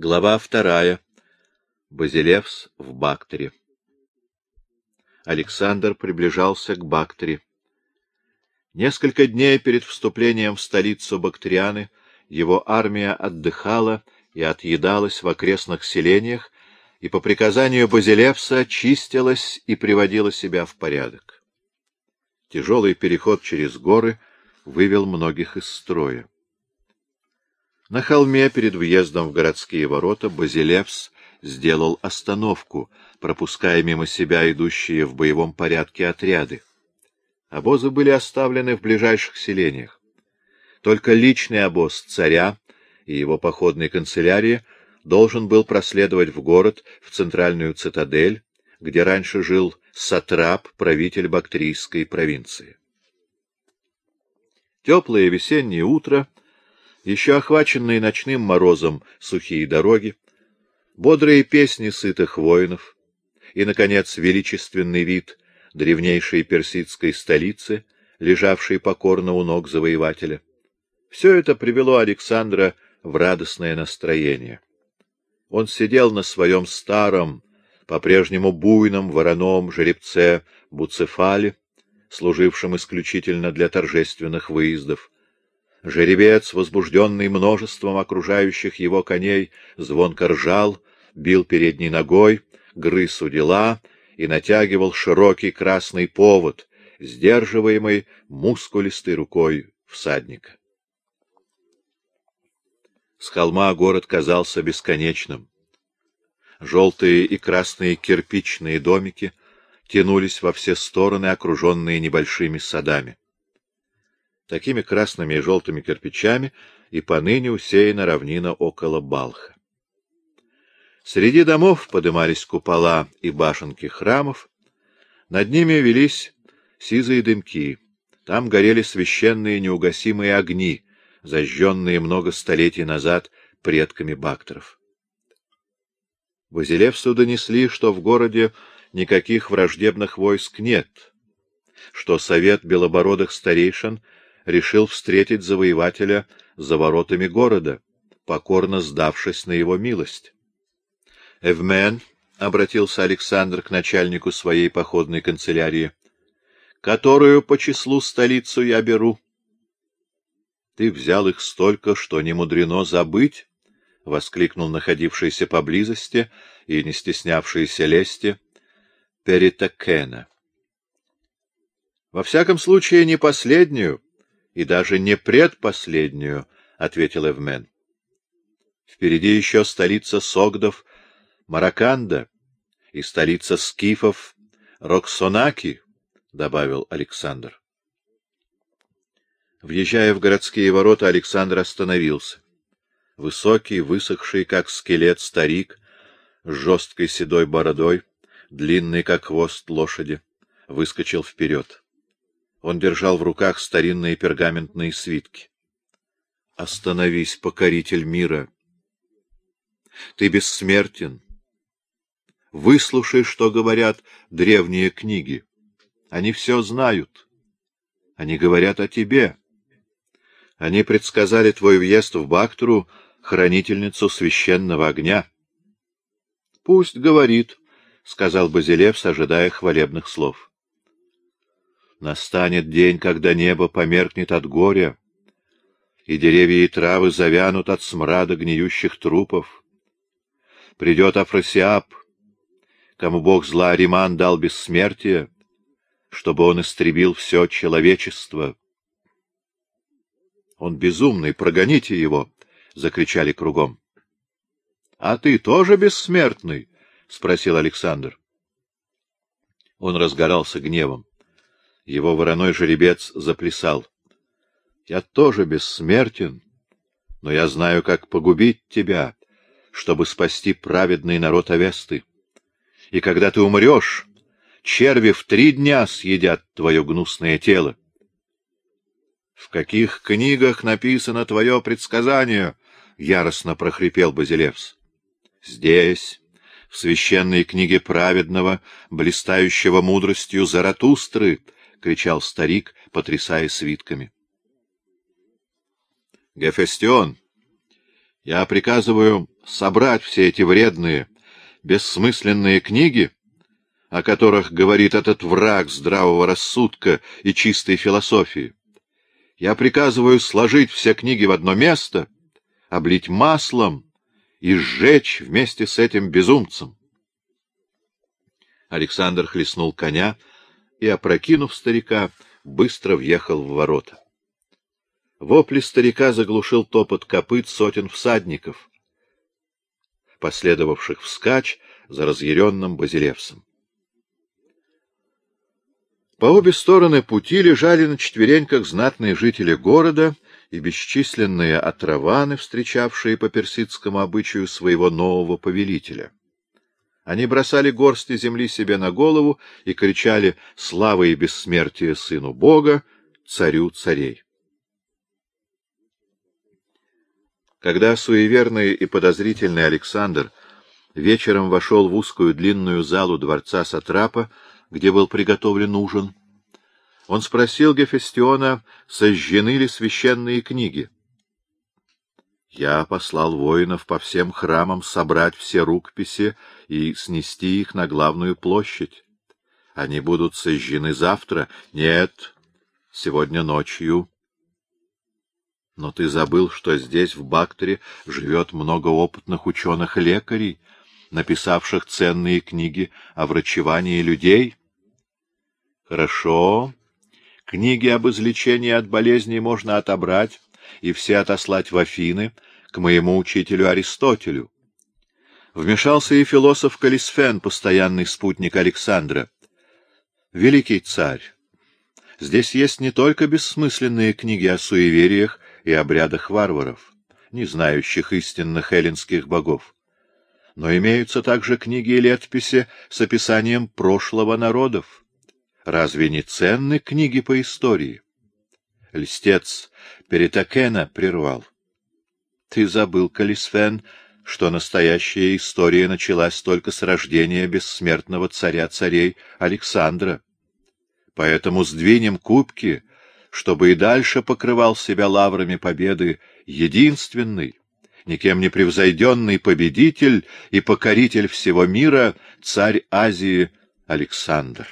Глава вторая. Базилевс в Бактере. Александр приближался к Бактере. Несколько дней перед вступлением в столицу Бактерианы его армия отдыхала и отъедалась в окрестных селениях, и по приказанию Базилевса чистилась и приводила себя в порядок. Тяжелый переход через горы вывел многих из строя. На холме перед въездом в городские ворота Базилевс сделал остановку, пропуская мимо себя идущие в боевом порядке отряды. Обозы были оставлены в ближайших селениях. Только личный обоз царя и его походной канцелярии должен был проследовать в город, в центральную цитадель, где раньше жил сатрап, правитель бактрийской провинции. Теплое весеннее утро — еще охваченные ночным морозом сухие дороги, бодрые песни сытых воинов и, наконец, величественный вид древнейшей персидской столицы, лежавшей покорно у ног завоевателя. Все это привело Александра в радостное настроение. Он сидел на своем старом, по-прежнему буйном вороном жеребце Буцефале, служившем исключительно для торжественных выездов, Жеребец, возбужденный множеством окружающих его коней, звонко ржал, бил передней ногой, грыз у дела и натягивал широкий красный повод, сдерживаемый мускулистой рукой всадника. С холма город казался бесконечным. Желтые и красные кирпичные домики тянулись во все стороны, окруженные небольшими садами такими красными и желтыми кирпичами, и поныне усеяна равнина около Балха. Среди домов подымались купола и башенки храмов, над ними велись сизые дымки, там горели священные неугасимые огни, зажженные много столетий назад предками бактеров. Базилевсу донесли, что в городе никаких враждебных войск нет, что совет белобородых старейшин — решил встретить завоевателя за воротами города, покорно сдавшись на его милость. «Эвмен», — обратился Александр к начальнику своей походной канцелярии, — «которую по числу столицу я беру». «Ты взял их столько, что не мудрено забыть», — воскликнул находившийся поблизости и не стеснявшийся лести Перитакена. «Во всяком случае, не последнюю», и даже не предпоследнюю, — ответил Эвмен. Впереди еще столица Согдов, Мараканда, и столица скифов Роксонаки, — добавил Александр. Въезжая в городские ворота, Александр остановился. Высокий, высохший, как скелет, старик, с жесткой седой бородой, длинный, как хвост лошади, выскочил вперед. Он держал в руках старинные пергаментные свитки. «Остановись, покоритель мира! Ты бессмертен! Выслушай, что говорят древние книги. Они все знают. Они говорят о тебе. Они предсказали твой въезд в Бактру, хранительницу священного огня». «Пусть говорит», — сказал Базилевс, ожидая хвалебных слов. Настанет день, когда небо померкнет от горя, и деревья и травы завянут от смрада гниющих трупов. Придет Афросиаб, кому бог зла Ариман дал бессмертие, чтобы он истребил все человечество. — Он безумный, прогоните его! — закричали кругом. — А ты тоже бессмертный? — спросил Александр. Он разгорался гневом. Его вороной жеребец заплясал. — Я тоже бессмертен, но я знаю, как погубить тебя, чтобы спасти праведный народ Авесты. И когда ты умрешь, черви в три дня съедят твое гнусное тело. — В каких книгах написано твое предсказание? — яростно прохрипел Базилевс. — Здесь, в священной книге праведного, блистающего мудростью Заратустры, — кричал старик, потрясая свитками. — Гефестион, Я приказываю собрать все эти вредные, бессмысленные книги, о которых говорит этот враг здравого рассудка и чистой философии. Я приказываю сложить все книги в одно место, облить маслом и сжечь вместе с этим безумцем. Александр хлестнул коня и, опрокинув старика, быстро въехал в ворота. Вопли старика заглушил топот копыт сотен всадников, последовавших вскачь за разъяренным Базилевсом. По обе стороны пути лежали на четвереньках знатные жители города и бесчисленные отраваны, встречавшие по персидскому обычаю своего нового повелителя. Они бросали горсти земли себе на голову и кричали «Слава и бессмертие сыну Бога, царю царей!» Когда суеверный и подозрительный Александр вечером вошел в узкую длинную залу дворца Сатрапа, где был приготовлен ужин, он спросил Гефестиона, сожжены ли священные книги. Я послал воинов по всем храмам собрать все рукописи и снести их на главную площадь. Они будут сожжены завтра. Нет, сегодня ночью. Но ты забыл, что здесь, в Бактере, живет много опытных ученых-лекарей, написавших ценные книги о врачевании людей? Хорошо. Книги об излечении от болезней можно отобрать и все отослать в Афины к моему учителю Аристотелю. Вмешался и философ Калисфен, постоянный спутник Александра. Великий царь, здесь есть не только бессмысленные книги о суевериях и обрядах варваров, не знающих истинных эллинских богов, но имеются также книги и летописи с описанием прошлого народов. Разве не ценны книги по истории? Льстец Перетакена прервал. Ты забыл, Калисфен, что настоящая история началась только с рождения бессмертного царя царей Александра. Поэтому сдвинем кубки, чтобы и дальше покрывал себя лаврами победы единственный, никем не превзойденный победитель и покоритель всего мира, царь Азии Александр.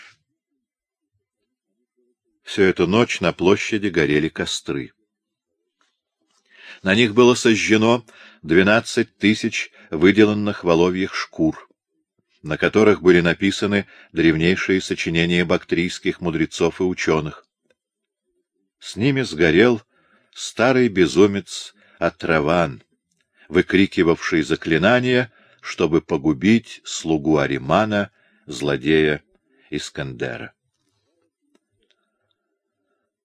Всю эту ночь на площади горели костры. На них было сожжено двенадцать тысяч выделанных воловьих шкур, на которых были написаны древнейшие сочинения бактрийских мудрецов и ученых. С ними сгорел старый безумец Атраван, выкрикивавший заклинания, чтобы погубить слугу Аримана, злодея Искандера.